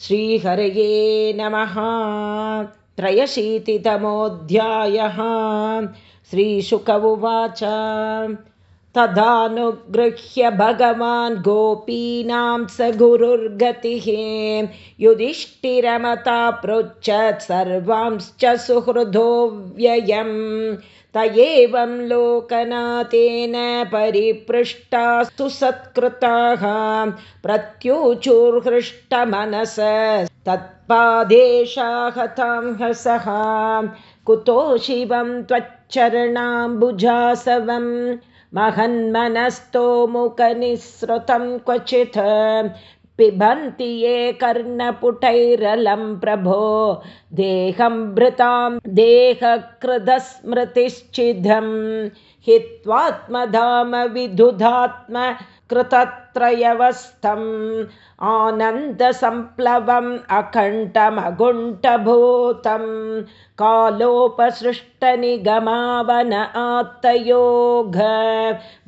श्रीहरये नमः। त्रयशीतितमोऽध्यायः। श्रीशुक उवाच। तदानुगृह्य भगवान् गोपीनां स गुरुर्गतिः। युधिष्ठिरमता पृच्छत् सर्वांश्च सुहृदो व्ययम् त एवं लोकनाथेन परिपृष्टास्तु सत्कृताः प्रत्युचुर्हृष्टमनस तत्पादेशाहतां हसः कुतो शिवं त्वच्चरणाम्बुजासवम् महन्मनस्तो मुखनिःसृतं क्वचित् पिबन्ति ये कर्णपुटैरलं प्रभो। देहं भृतां देहकृदस्मृतिश्चिदं हित्वात्मधाम विदुधात्म कृतत्रयवस्थम् आनन्दसम्प्लवम् अकण्ठमगुण्ठभूतं कालोपसृष्टनिगमावन आत्तयोग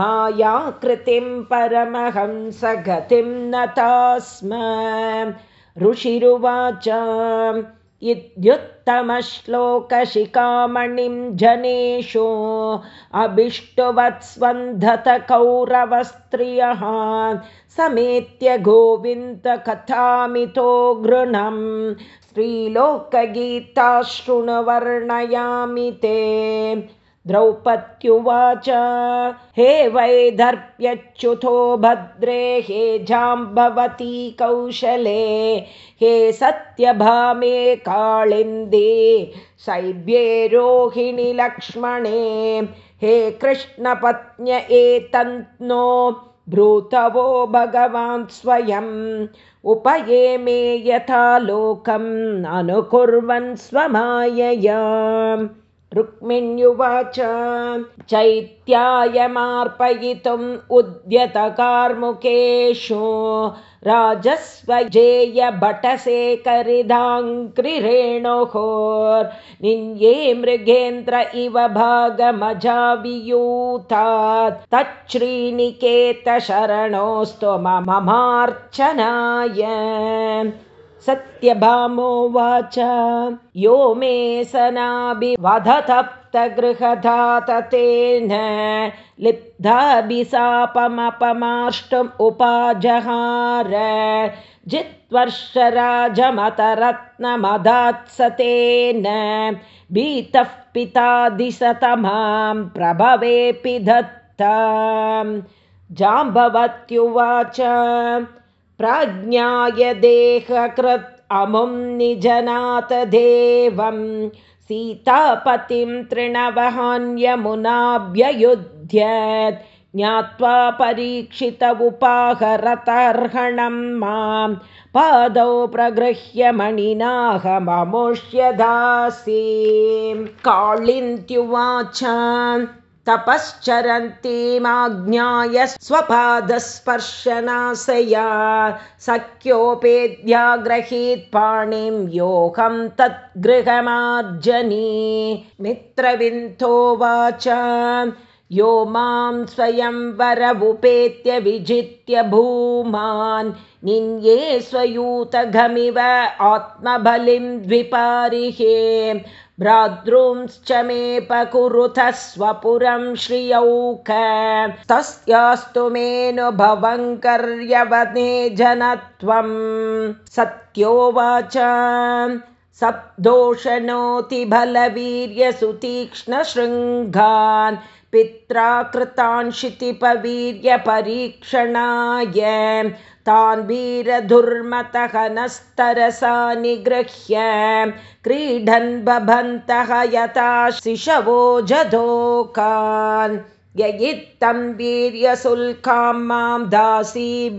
मायाकृतिं परमहंसगतिं नतास्म ऋषिरुवाच इत्युत्तमश्लोकशिखामणिं जनेषु अभिष्टुवत्स्वन्धतकौरवस्त्रियः समेत्य गोविन्दकथामितो गृणं स्त्रीलोकगीताशृणुवर्णयामि ते द्रौपद्युवाच हे वैदर्प्यच्युतो भद्रे हे जाम्बवती कौशले हे सत्यभामे काळिन्दे रोहिणि लक्ष्मणे हे कृष्णपत्न्य एतन्नो भ्रूतवो भगवान् स्वयम् उपये मे यथा लोकम् अनुकुर्वन् स्वमायया रुक्मिण्युवाच चैत्यायमार्पयितुम् उद्यतकार्मुकेषु राजस्वजेयभटसेकरिदाङ्क्रिरेणोहोर्निन्ये मृगेन्द्र इव भागमजावियूतात् तच्छ्रीनिकेतशरणोऽस्तु ममार्चनाय सत्यभामोवाच यो मे सनाभिवधतप्तगृहधाततेन लिप्धाभिशापमपमाष्टुम् उपाजहार। जित्वर्षराजमतरत्नमदात्सतेन भीतः पितादिशतमां प्रभवेऽपि दत्ता जाम्बवत्युवाच प्राज्ञाय देहकृत् अमुं निजनाथ देवं। सीतापतिं तृणवहान्यमुनाभ्ययुध्यत् ज्ञात्वा परीक्षित उपाहरतर्हणं मां। पादौ प्रगृह्य मणिनाहममुष्य दासीं काळिन्त्युवाच तपश्चरन्तीमाज्ञाय स्वपादस्पर्शनाशया सख्योपेद्याग्रहीत् पाणिं योऽहं तद्गृहमार्जनी। मित्रविन्थोवाच यो मां स्वयं वरवुपेत्य विजित्य भूमान्। निन्ये स्वयूतघमिव आत्मबलिं द्विपारिहे भ्रातॄंश्च मेऽपकुरुतः स्वपुरं श्रियौक। तस्यास्तु मेऽनुभवङ्कर्यवने जनत्वं। सत्योवाच सप्दोषणोतिबलवीर्यसुतीक्ष्णशृङ्गान् पित्रा कृतान् क्षितिपवीर्यपरीक्षणाय तान् वीरधुर्मतः नस्तरसा निगृह्य क्रीडन् बभन्तः यथा शिशवो जधोकान्। ययित्तं वीर्यशुल्कां मां दासीभिश्चतुरङ्गिणी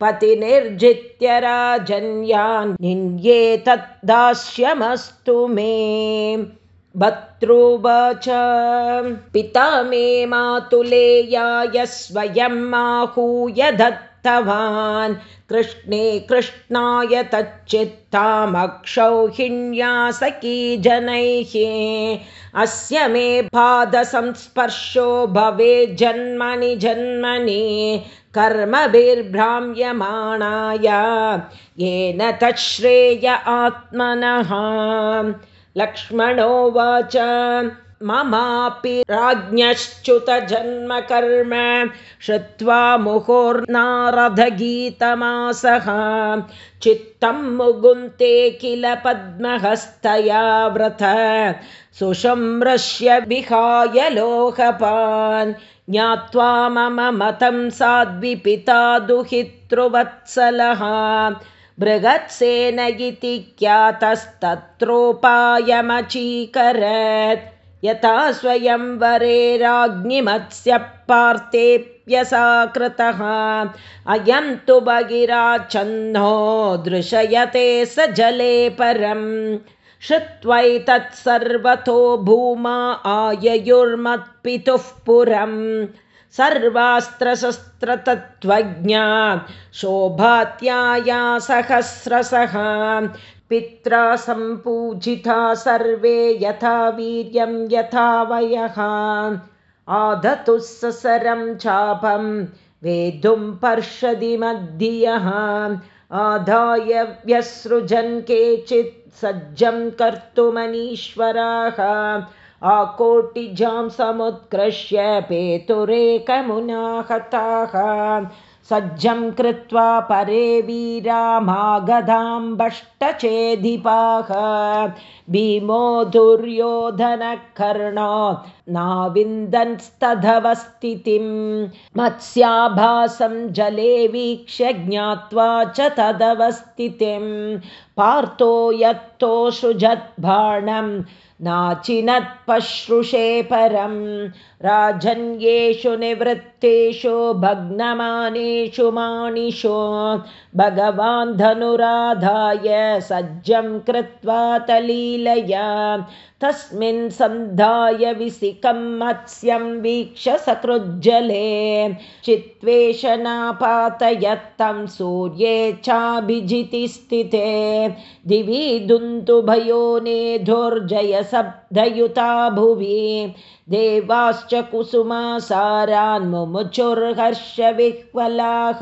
पतिनिर्जित्य राजन्यान् निन्ये तद्दास्यमस्तु मे भर्तृवाच पिता मे मातुलेयाय स्वयम् आहूय दत्तवान्। कृष्णे कृष्णाय तच्चित्तामक्षौहिण्या सखी जनैः। अस्य मे पादसंस्पर्शो भवे जन्मनि जन्मनि। कर्मभिर्भ्राम्यमाणाय येन तच्छ्रेय आत्मनः लक्ष्मणोवाच ममापि राज्ञश्च्युतजन्मकर्म श्रुत्वा मुहुर्नारदगीतमासः। चित्तं मुगुन्ते किल पद्महस्तया व्रत। सुषुम्रश्य विहाय लोकपान् ज्ञात्वा मम मतं साद्विपिता दुहितृवत्सलः बृहत्सेन इति ख्यातस्तत्रोपायमचीकरत् यथा स्वयंवरे राज्ञिमत्स्य पार्थेऽप्यसा कृतः अयं तु बगिराच्छन्नो दृशयते स जले परम्। श्रुत्वैतत्सर्वतो भूमा आययुर्मत्पितुः पुरम् सर्वास्त्रशस्त्रतत्त्वज्ञा शोभात्याया सहस्रशः। पित्रा सम्पूजिता सर्वे यथा वीर्यं यथा वयः। आदतुः ससरं चापं वेदुं पर्षदि मध्यः आदाय व्यसृजन् केचित् सज्जं कर्तुमनीश्वराः आकोटिजां समुत्कृष्य पेतुरेकमुना हताः सज्जं कृत्वा परे वीरामागधाम्बष्टचेधिपाः भीमो दुर्योधनकर्णो नाविन्दंस्तधवस्थितिं मत्स्याभासं जले वीक्ष्य ज्ञात्वा च तदवस्थितिं पार्थो यत्तोषुजद्बाणम् नाचिनत्पश्रुषे परं राजन्येषु निवृत्तेषु भग्नमानेषु माणिषु भगवान् धनुराधाय सज्जं कृत्वा तस्मिन् सन्धाय विसिकं मत्स्यं वीक्ष सकृज्जले। चित्वेशनापातयत्तं सूर्ये चाभिजितिस्थिते दिवि दुन्तुभयो नेधुर्जयशब्दयुता भुवि देवाश्च कुसुमासारान्मुमुचुर्हर्षविह्वलाः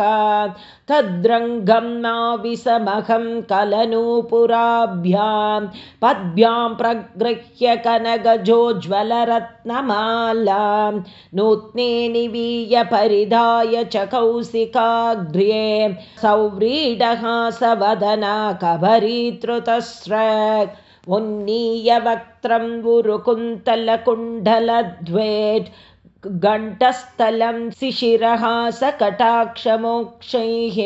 तद्रङ्गं नाविसमहं कलनूपुराभ्यां पद्भ्यां प्रगृह्य कनगजोज्ज्वलरत्नमालां। नूत्ने निवीय परिधाय च कौशिकाग्र्ये। सौव्रीडहासवदना कभरीतृतस्र उन्नीय वक्त्रं गुरुकुन्तलकुण्डलद्वेट् घण्टस्थलं शिशिरः सकटाक्षमोक्षैः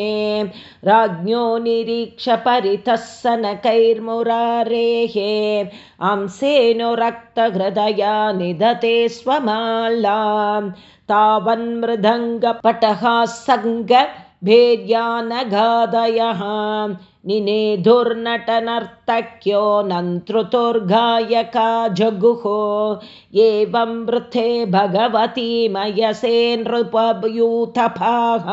राज्ञो निरीक्ष परितः सनकैर्मुरारेः अंसेनो रक्तहृदया निदते स्वमालां तावन्मृदङ्गपटः सङ्ग भेर्यानगादयः निनेधुर्नटनर्तक्यो नन्तृतुर्गायका जगुः एवं वृथे भगवती मयसे नृपयूथपाः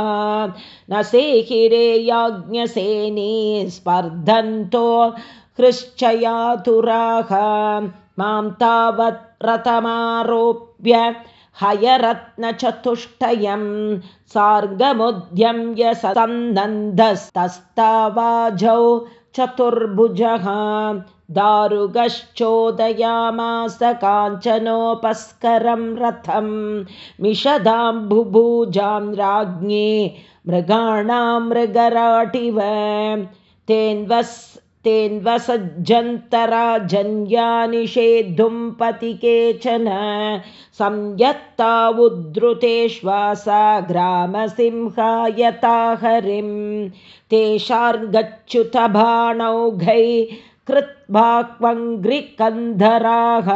न सेहिरे याज्ञसेनी स्पर्धन्तो हृश्चयातुराः मां तावत् रथमारोप्य हयरत्नचतुष्टयं सार्गमुद्यम्य सन्नन्दस्तस्तावाजौ चतुर्भुजः दारुगश्चोदयामास काञ्चनोपस्करं रथं मिषदाम्बुभुजां राज्ञे मृगाणां मृगराटिव तेन्वस् तेन्वसज्जन्तराजन्यानिषेद्धुं पति केचन संयत्ता उद्धृतेश्वासा ग्रामसिंहायता हरिं तेषार्गच्युतबाणौघै कृत्वाक्वङ्घ्रिकन्धराः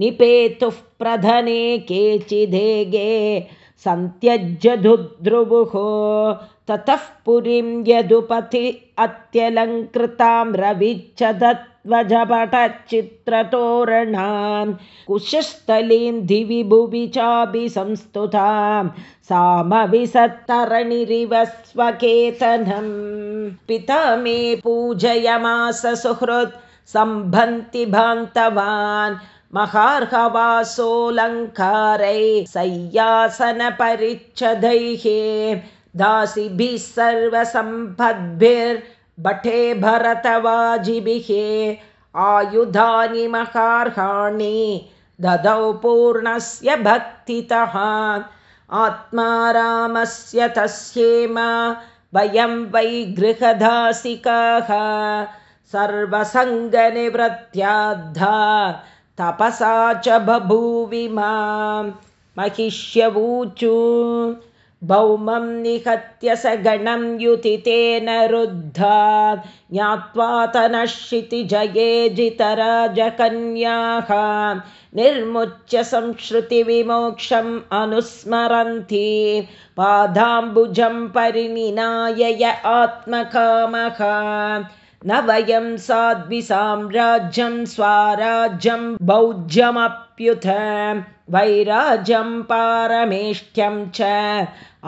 निपेतुः प्रधने केचिदेगे सन्त्यज्यधुद्रुवुः ततः पुरीं यदुपथि अत्यलङ्कृतां रविच्छदध्वजपटचित्रतोरणां कुशस्थलीं दिवि भुवि चापि संस्तुतां सामविसत्तरणिरिव स्वकेतनं। पिता मे पूजयमास सुहृत् सम्भन्ति भान्तवान् महार्हवासोऽलङ्कारै सय्यासनपरिच्छदैः दासिभिः सर्वसम्पद्भिर्भटे भरतवाजिभिः आयुधानि महार्हाणि ददौ पूर्णस्य भक्तितः। आत्मा रामस्य तस्येम वयं वै गृहदासिकाः। सर्वसङ्गनिवृत्त्याद्धा तपसा च बभूवि मां महिष्यवूचु भौमं निहत्य स गणं युतितेन रुद्धा। ज्ञात्वा तनश्शितिजये जितराजकन्याः। निर्मुच्य संश्रुतिविमोक्षम् अनुस्मरन्ति। पादाम्बुजं परिनिनायय आत्मकामः। न वयं साध्विसाम्राज्यं स्वराज्यं भौज्यमप्युत वैराज्यं पारमेष्ट्यं च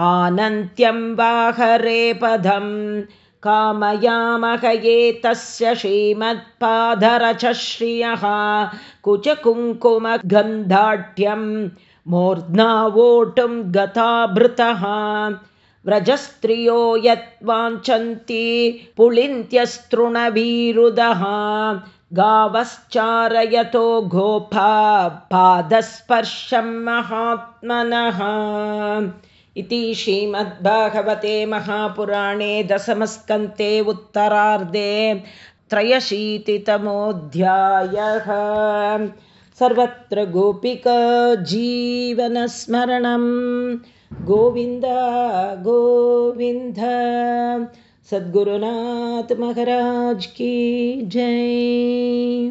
आनन्त्यं वाहरे पदं कामयामह एतस्य श्रीमत्पादरच श्रियः कुचकुङ्कुमगन्धाढ्यं मूर्ध्ना वोटुं गताभृतः व्रजस्त्रियो यत् वाञ्छन्ति पुलिन्त्यस्तृणवीरुदः गावश्चारयतो गोपा पादस्पर्शं महात्मनः इति श्रीमद्भागवते महापुराणे दशमस्कन्ते उत्तरार्धे त्रयशीतितमोऽध्यायः। सर्वत्र गोपिकाजीवनस्मरणं गोविन्द गोविन्द सद्गुरुनाथ महाराज की जय